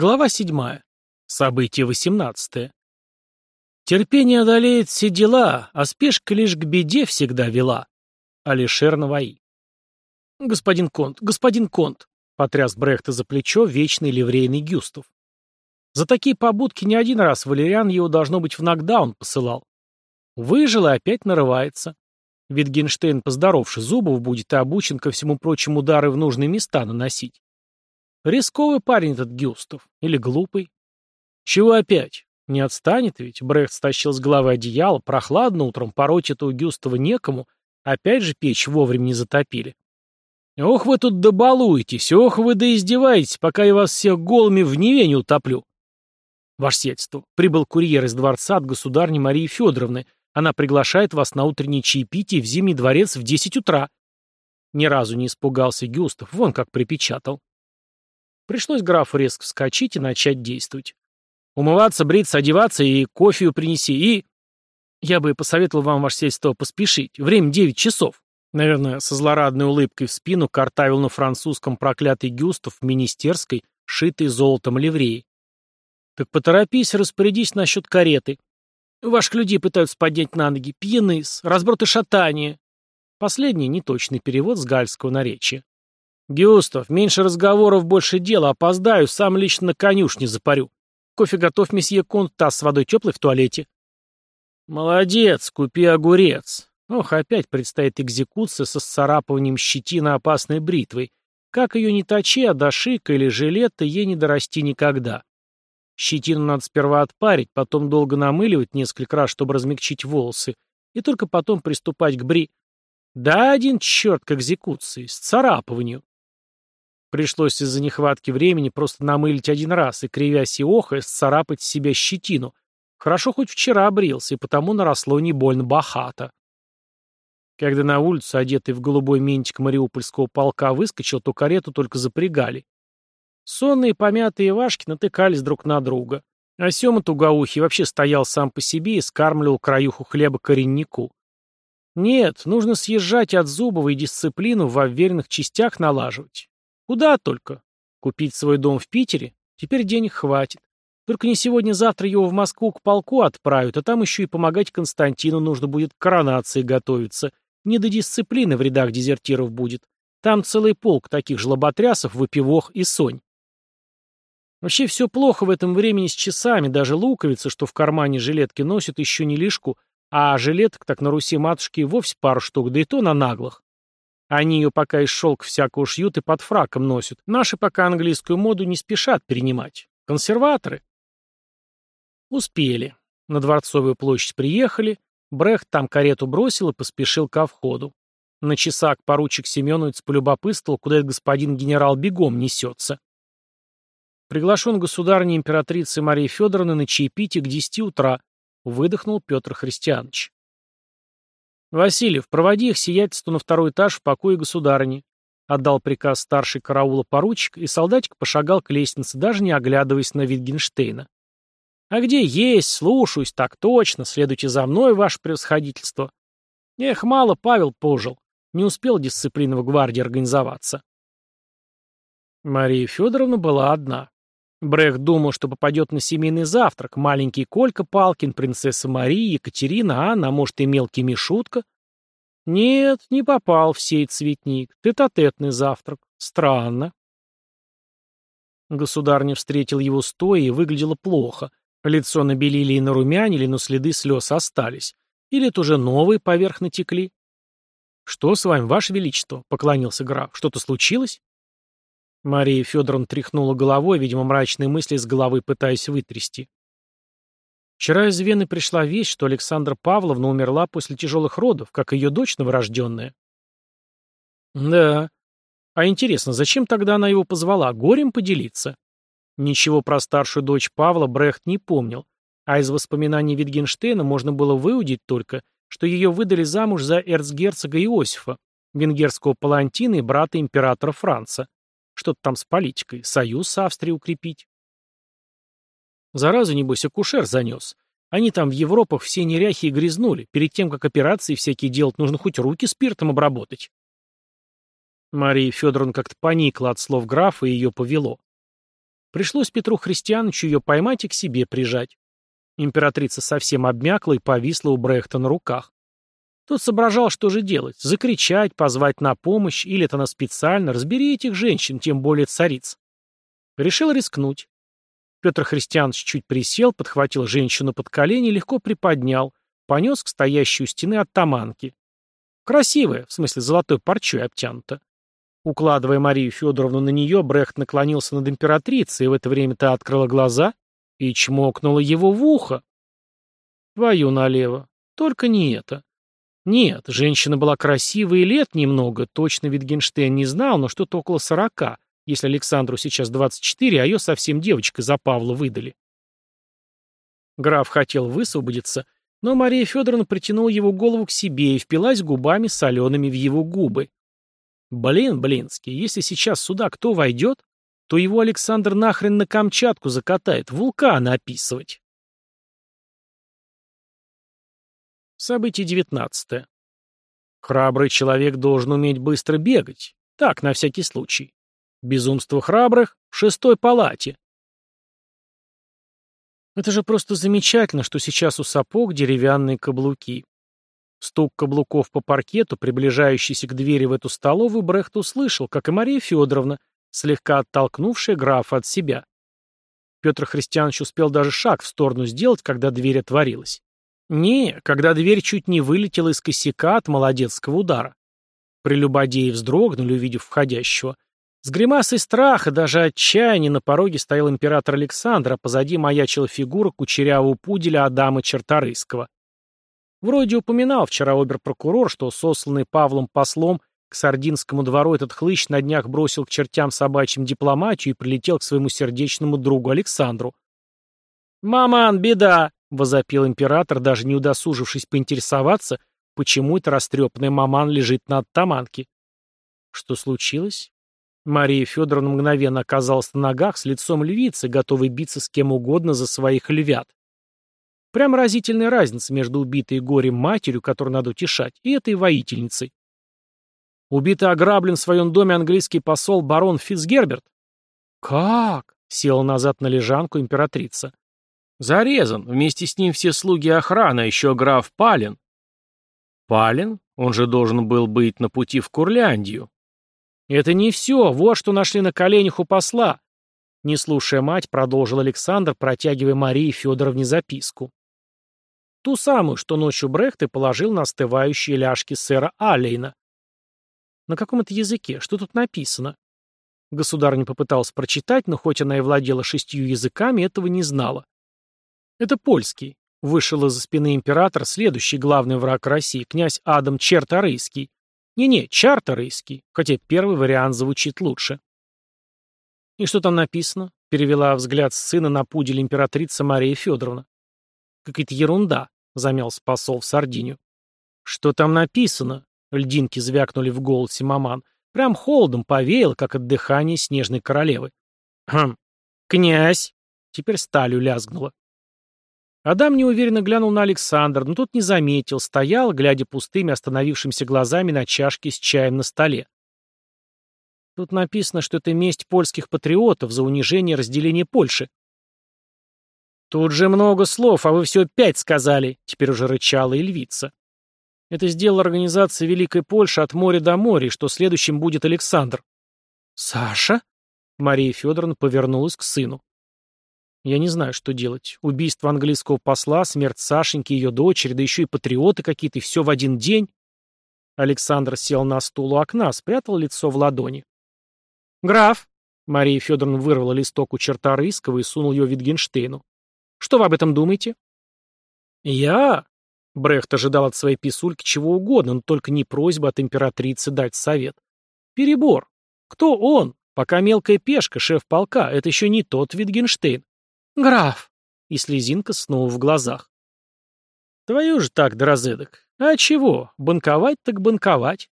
Глава 7. Событие 18. Терпение одолеет все дела, а спешка лишь к беде всегда вела. Алишер Наваи. Господин Конт, господин Конт, потряс Брехта за плечо вечный ливрейный Гюстов. За такие побудки не один раз Валериан его, должно быть, в нокдаун посылал. Выжил и опять нарывается. Витгенштейн, поздоровший Зубов, будет и обучен ко всему прочему удары в нужные места наносить. Рисковый парень этот Гюстов. Или глупый. Чего опять? Не отстанет ведь? Брехт стащил с головы одеяло, прохладно утром, пороть этого Гюстова некому, опять же печь вовремя не затопили. Ох вы тут добалуетесь, ох вы да издеваетесь, пока я вас всех голыми в Неве не утоплю. Ваше сельство, прибыл курьер из дворца от государни Марии Федоровны. Она приглашает вас на утреннее чаепитие в Зимний дворец в десять утра. Ни разу не испугался Гюстов, вон как припечатал. Пришлось графу резко вскочить и начать действовать. Умываться, бриться, одеваться и кофею принеси, и... Я бы посоветовал вам, ваше сельство, поспешить. Время девять часов. Наверное, со злорадной улыбкой в спину картавил на французском проклятый Гюстов в министерской, шитой золотом ливреи. Так поторопись, распорядись насчет кареты. Ваших людей пытаются поднять на ноги. Пьяны-с, разброд и шатание. Последний неточный перевод с гальского наречия. «Гюстав, меньше разговоров, больше дела. Опоздаю, сам лично на конюшне запарю. Кофе готов, месье Конт, таз с водой теплой в туалете». «Молодец, купи огурец». Ох, опять предстоит экзекуция со сцарапыванием щетины опасной бритвой. Как ее не точи, а до шика или жилета ей не дорасти никогда. Щетину надо сперва отпарить, потом долго намыливать несколько раз, чтобы размягчить волосы, и только потом приступать к бри... Да один черт к экзекуции, с царапыванию. Пришлось из-за нехватки времени просто намылить один раз и, кривясь и охая, сцарапать с себя щетину. Хорошо хоть вчера брился, и потому наросло не больно бахато. Когда на улицу, одетый в голубой ментик мариупольского полка, выскочил, то карету только запрягали. Сонные помятые Вашки натыкались друг на друга. А Сема Тугоухий вообще стоял сам по себе и скармливал краюху хлеба кореннику. Нет, нужно съезжать от Зубова и дисциплину в уверенных частях налаживать. Куда только? Купить свой дом в Питере? Теперь денег хватит. Только не сегодня-завтра его в Москву к полку отправят, а там еще и помогать Константину нужно будет к коронации готовиться. Не до дисциплины в рядах дезертиров будет. Там целый полк таких жлоботрясов, выпивох и сонь. Вообще все плохо в этом времени с часами, даже луковица, что в кармане жилетки носит, еще не лишку, а жилеток так на Руси матушки вовсе пару штук, да и то на наглых. Они ее пока из шелк всякого шьют и под фраком носят. Наши пока английскую моду не спешат перенимать. Консерваторы. Успели. На Дворцовую площадь приехали. Брехт там карету бросил и поспешил ко входу. На часах поручик Семеновец полюбопытствовал, куда этот господин генерал бегом несется. Приглашен государней императрицы Марии Федоровны на чаепитие к десяти утра, выдохнул Петр Христианович. «Васильев, проводи их сиятельство на второй этаж в покое государыни», отдал приказ старший караула поручик, и солдатик пошагал к лестнице, даже не оглядываясь на Витгенштейна. «А где есть? Слушаюсь, так точно. Следуйте за мной, ваше превосходительство». Эх, мало Павел пожил. Не успел дисциплина в гвардии организоваться. Мария Федоровна была одна. Брех думал, что попадет на семейный завтрак. Маленький Колька Палкин, принцесса Мария, Екатерина, Анна, а может и мелкий Мишутка. Нет, не попал в сей цветник. Тет-а-тетный завтрак. Странно. Государня встретил его стоя и выглядело плохо. Лицо набелили и нарумянили, но следы слез остались. Или это уже новые поверх натекли? «Что с вами, ваше величество?» — поклонился граф. «Что-то случилось?» Мария Федоровна тряхнула головой, видимо, мрачные мысли с головы пытаясь вытрясти. Вчера из Вены пришла весть, что Александра Павловна умерла после тяжелых родов, как ее дочь новорожденная. Да. А интересно, зачем тогда она его позвала? Горем поделиться? Ничего про старшую дочь Павла Брехт не помнил, а из воспоминаний Витгенштейна можно было выудить только, что ее выдали замуж за эрцгерцога Иосифа, венгерского палантина и брата императора Франца. Что-то там с политикой. Союз с Австрией укрепить. Заразу, небось, акушер занес. Они там в Европах все неряхи и грязнули. Перед тем, как операции всякие делать, нужно хоть руки спиртом обработать. Мария Федоровна как-то поникла от слов графа и ее повело. Пришлось Петру Христиановичу ее поймать и к себе прижать. Императрица совсем обмякла и повисла у Брехта на руках. Тот соображал, что же делать, закричать, позвать на помощь, или это она специально, разбери этих женщин, тем более цариц. Решил рискнуть. Петр Христианович чуть присел, подхватил женщину под колени легко приподнял, понес к стоящей у стены оттаманки. Красивая, в смысле золотой парчой обтянута. Укладывая Марию Федоровну на нее, Брехт наклонился над императрицей, и в это время та открыла глаза и чмокнула его в ухо. Твою налево. Только не это. Нет, женщина была красивая и лет немного, точно Витгенштейн не знал, но что-то около сорока, если Александру сейчас 24, а ее совсем девочкой за Павла выдали. Граф хотел высвободиться, но Мария Федоровна притянула его голову к себе и впилась губами солеными в его губы. Блин, Блинский, если сейчас сюда кто войдет, то его Александр нахрен на Камчатку закатает, вулканы описывать. Событие девятнадцатое. Храбрый человек должен уметь быстро бегать. Так, на всякий случай. Безумство храбрых в шестой палате. Это же просто замечательно, что сейчас у сапог деревянные каблуки. Стук каблуков по паркету, приближающийся к двери в эту столовую, Брехт услышал, как и Мария Федоровна, слегка оттолкнувшая графа от себя. Петр Христианович успел даже шаг в сторону сделать, когда дверь отворилась. Не, когда дверь чуть не вылетела из косяка от молодецкого удара. Прелюбодеи вздрогнули, увидев входящего. С гримасой страха, даже отчаяния на пороге стоял император Александр, а позади маячила фигура кучерявого пуделя Адама Черторыйского. Вроде упоминал вчера обер-прокурор, что сосланный Павлом послом к Сардинскому двору этот хлыщ на днях бросил к чертям собачьим дипломатию и прилетел к своему сердечному другу Александру. «Маман, беда!» — возопил император, даже не удосужившись поинтересоваться, почему эта растрепанная маман лежит на оттаманке. Что случилось? Мария Федоровна мгновенно оказалась на ногах с лицом львицы, готовой биться с кем угодно за своих львят. Прям разительная разница между убитой горем матерью, которую надо утешать, и этой воительницей. Убитый ограблен в своем доме английский посол барон Фицгерберт. «Как?» — села назад на лежанку императрица. «Зарезан. Вместе с ним все слуги охраны, еще граф Палин». «Палин? Он же должен был быть на пути в Курляндию». «Это не все. Вот что нашли на коленях у посла». Не слушая мать, продолжил Александр, протягивая Марии Федоровне записку. Ту самую, что ночью Брехт и положил на остывающие ляжки сэра Аллейна. На каком это языке? Что тут написано? Государыня попыталась прочитать, но хоть она и владела шестью языками, этого не знала. Это польский. Вышел из-за спины император, следующий главный враг России, князь Адам Черторийский. Не-не, Чарторийский, хотя первый вариант звучит лучше. «И что там написано?» — перевела взгляд сына на пудель императрица Мария Федоровна. «Какая-то ерунда», — замялся посол в Сардинию. «Что там написано?» — льдинки звякнули в голосе маман. Прям холодом повеяло, как от дыхания снежной королевы. «Хм, князь!» — теперь сталью лязгнула. Адам неуверенно глянул на Александра, но тот не заметил, стоял, глядя пустыми остановившимися глазами на чашке с чаем на столе. Тут написано, что это месть польских патриотов за унижение и разделение Польши. «Тут же много слов, а вы все пять сказали», — теперь уже рычала и львица. Это сделала организация Великой Польши от моря до моря, что следующим будет Александр. «Саша?» — Мария Федоровна повернулась к сыну. «Я не знаю, что делать. Убийство английского посла, смерть Сашеньки, ее дочери, да еще и патриоты какие-то, и все в один день». Александр сел на стул у окна, спрятал лицо в ладони. «Граф!» — Мария Федоровна вырвала листок у черта Рыского и сунул ее Витгенштейну. Что вы об этом думаете?» «Я?» Брехт ожидал от своей писульки чего угодно, но только не просьба от императрицы дать совет. «Перебор. Кто он? Пока мелкая пешка, шеф полка, это еще не тот Витгенштейн. Граф!» И слезинка снова в глазах. «Твою же так, Дрозедок. А чего? Банковать так банковать.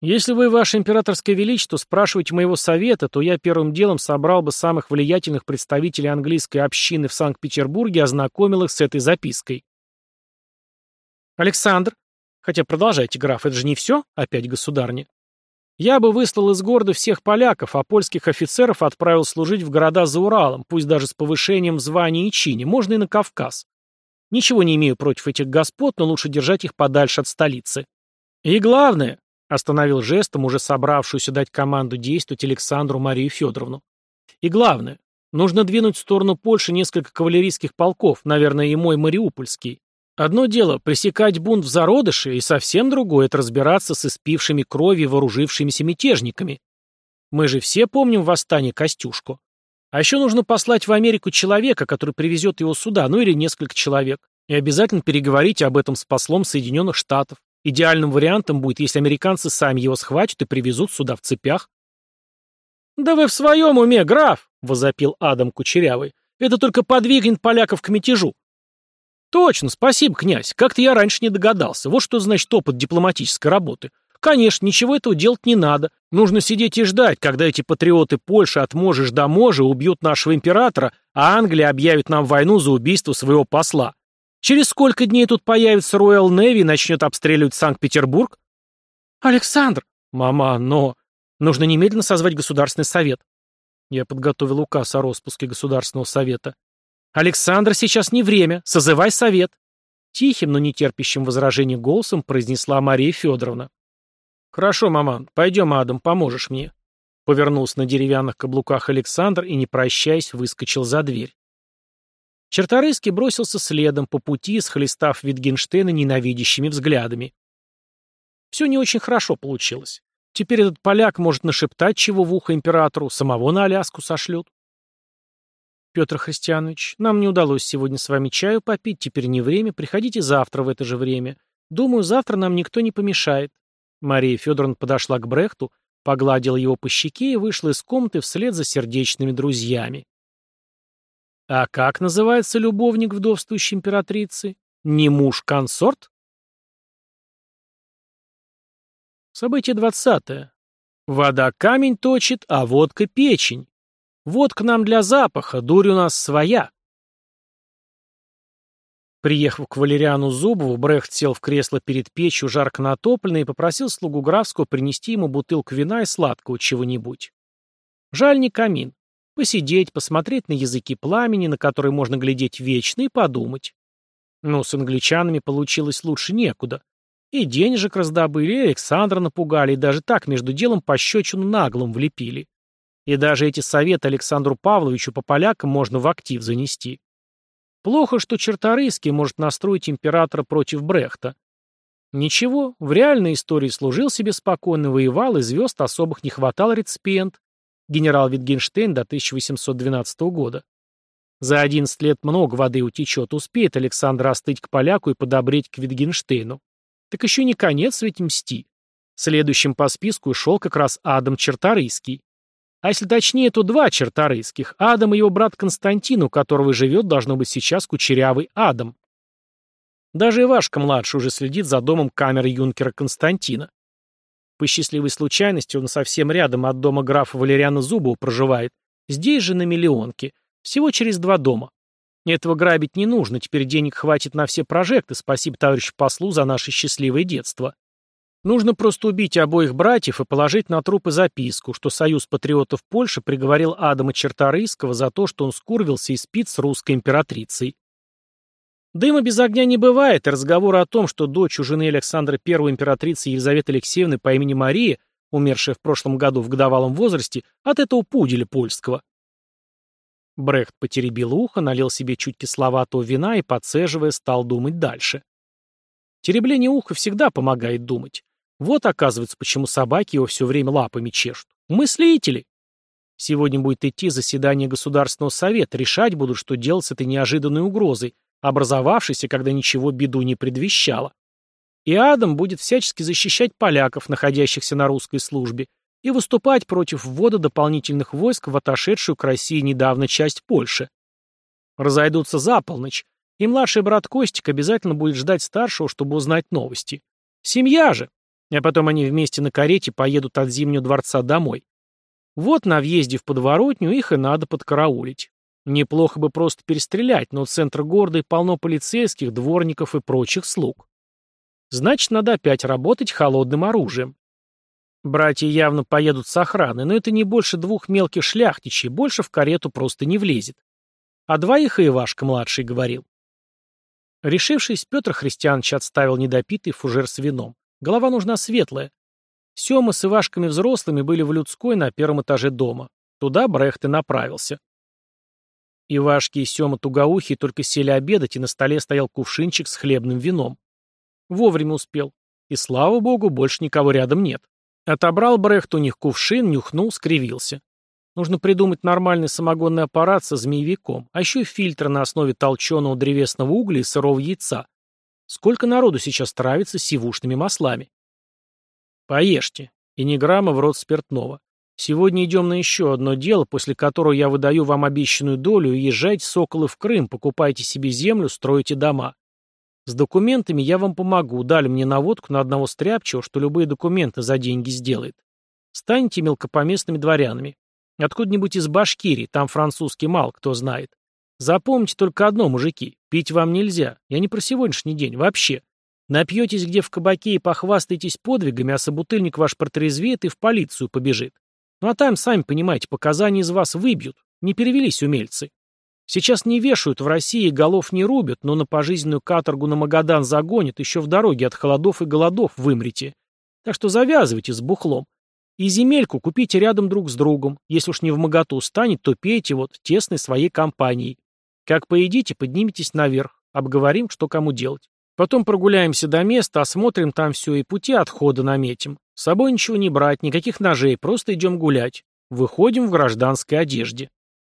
Если вы, ваше императорское величество, спрашиваете моего совета, то я первым делом собрал бы самых влиятельных представителей английской общины в Санкт-Петербурге и ознакомил их с этой запиской. Александр, хотя продолжайте, граф, это же не все, опять государня. Я бы выслал из города всех поляков, а польских офицеров отправил служить в города за Уралом, пусть даже с повышением в звании и чине, можно и на Кавказ. Ничего не имею против этих господ, но лучше держать их подальше от столицы. И главное, остановил жестом уже собравшуюся дать команду действовать Александру Марию Федоровну. И главное, нужно двинуть в сторону Польши несколько кавалерийских полков, наверное, и мой Мариупольский. Одно дело — пресекать бунт в зародыше, и совсем другое — это разбираться с испившими крови вооружившимися мятежниками. Мы же все помним восстание Костюшку. А еще нужно послать в Америку человека, который привезет его сюда, ну или несколько человек, и обязательно переговорить об этом с послом Соединенных Штатов. Идеальным вариантом будет, если американцы сами его схватят и привезут сюда в цепях. «Да вы в своем уме, граф!» — возопил Адам Кучерявый. «Это только подвигнет поляков к мятежу. «Точно, спасибо, князь. Как-то я раньше не догадался. Вот что значит опыт дипломатической работы. Конечно, ничего этого делать не надо. Нужно сидеть и ждать, когда эти патриоты Польши от можешь до можа убьют нашего императора, а Англия объявит нам войну за убийство своего посла. Через сколько дней тут появится Royal Navy и начнет обстреливать Санкт-Петербург? Александр! Мама, но... Нужно немедленно созвать Государственный совет. Я подготовил указ о распуске Государственного совета. «Александр, сейчас не время. Созывай совет!» Тихим, но не терпящим возражений голосом произнесла Мария Федоровна. «Хорошо, маман, пойдем, Адам, поможешь мне». Повернулся на деревянных каблуках Александр и, не прощаясь, выскочил за дверь. Черторыйский бросился следом по пути, схлестав Витгенштейна ненавидящими взглядами. Все не очень хорошо получилось. Теперь этот поляк может нашептать чего в ухо императору, самого на Аляску сошлют. «Петр Христианович, нам не удалось сегодня с вами чаю попить, теперь не время, приходите завтра в это же время. Думаю, завтра нам никто не помешает». Мария Федоровна подошла к Брехту, погладила его по щеке и вышла из комнаты вслед за сердечными друзьями. А как называется любовник вдовствующей императрицы? Не муж-консорт? Событие двадцатое. Вода камень точит, а водка печень. Вот к нам для запаха, дурь у нас своя. Приехав к Валериану Зубову, Брехт сел в кресло перед печью, жарко натопленной, и попросил слугу Графского принести ему бутылку вина и сладкого чего-нибудь. Жаль не камин. Посидеть, посмотреть на языки пламени, на которые можно глядеть вечно, и подумать. Но с англичанами получилось лучше некуда. И денежек раздобыли, и Александра напугали, и даже так между делом пощечину наглым влепили. И даже эти советы Александру Павловичу по полякам можно в актив занести. Плохо, что Черторийский может настроить императора против Брехта. Ничего, в реальной истории служил себе спокойно, воевал, и звезд особых не хватал реципиент. Генерал Витгенштейн до 1812 года. За 11 лет много воды утечет, успеет Александр остыть к поляку и подобреть к Витгенштейну. Так еще не конец ведь мсти. Следующим по списку шел как раз Адам Черторийский. А если точнее, то два черторыйских. Адам и его брат Константин, у которого живет, должно быть сейчас кучерявый Адам. Даже Ивашка-младший уже следит за домом камеры юнкера Константина. По счастливой случайности он совсем рядом от дома графа Валериана Зубова проживает. Здесь же на миллионке. Всего через два дома. Этого грабить не нужно, теперь денег хватит на все прожекты, спасибо товарищу послу за наше счастливое детство. Нужно просто убить обоих братьев и положить на трупы записку, что Союз патриотов Польши приговорил Адама Черторийского за то, что он скурвился и спит с русской императрицей. Дыма без огня не бывает, и разговоры о том, что дочь у жены Александра I императрицы Елизаветы Алексеевны по имени Мария, умершая в прошлом году в годовалом возрасте, от этого пуделя польского. Брехт потеребил ухо, налил себе чуть кисловатого вина и, подцеживая, стал думать дальше. Теребление уха всегда помогает думать. Вот, оказывается, почему собаки его все время лапами чешут. Мыслители. Сегодня будет идти заседание Государственного совета, решать будут, что делать с этой неожиданной угрозой, образовавшейся, когда ничего беду не предвещало. И Адам будет всячески защищать поляков, находящихся на русской службе, и выступать против ввода дополнительных войск в отошедшую к России недавно часть Польши. Разойдутся за полночь, и младший брат Костик обязательно будет ждать старшего, чтобы узнать новости. Семья же, а потом они вместе на карете поедут от Зимнего дворца домой. Вот на въезде в подворотню их и надо подкараулить. Неплохо бы просто перестрелять, но центр города и полно полицейских, дворников и прочих слуг. Значит, надо опять работать холодным оружием. Братья явно поедут с охраной, но это не больше двух мелких шляхтичей, больше в карету просто не влезет. А двоих и Ивашка-младший говорил. Решившись, Петр Христианович отставил недопитый фужер с вином. Голова нужна светлая. Сема с Ивашками взрослыми были в людской на первом этаже дома. Туда Брехт и направился. Ивашки и Сема тугоухие только сели обедать, и на столе стоял кувшинчик с хлебным вином. Вовремя успел. И, слава богу, больше никого рядом нет. Отобрал Брехт у них кувшин, нюхнул, скривился. Нужно придумать нормальный самогонный аппарат со змеевиком, а еще фильтр на основе толченого древесного угля и сырого яйца. Сколько народу сейчас травится сивушными маслами? Поешьте. И ни грамма в рот спиртного. Сегодня идем на еще одно дело, после которого я выдаю вам обещанную долю, и езжайте, соколы, в Крым, покупайте себе землю, строите дома. С документами я вам помогу, дали мне наводку на одного стряпчего, что любые документы за деньги сделает. Станьте мелкопоместными дворянами. Откуда-нибудь из Башкирии, там французский мал, кто знает. Запомните только одно, мужики, пить вам нельзя. Я не про сегодняшний день, вообще. Напьетесь где в кабаке и похвастаетесь подвигами, а собутыльник ваш протрезвеет и в полицию побежит. Ну а там, сами понимаете, показания из вас выбьют. Не перевелись умельцы. Сейчас не вешают в России, голов не рубят, но на пожизненную каторгу на Магадан загонят, еще в дороге от холодов и голодов вымрете. Так что завязывайте с бухлом. И земельку купите рядом друг с другом. Если уж не в моготу станет, то пейте вот тесной своей компанией. Как поедите, поднимитесь наверх. Обговорим, что кому делать. Потом прогуляемся до места, осмотрим там все и пути отхода наметим. С собой ничего не брать, никаких ножей, просто идем гулять. Выходим в гражданской одежде.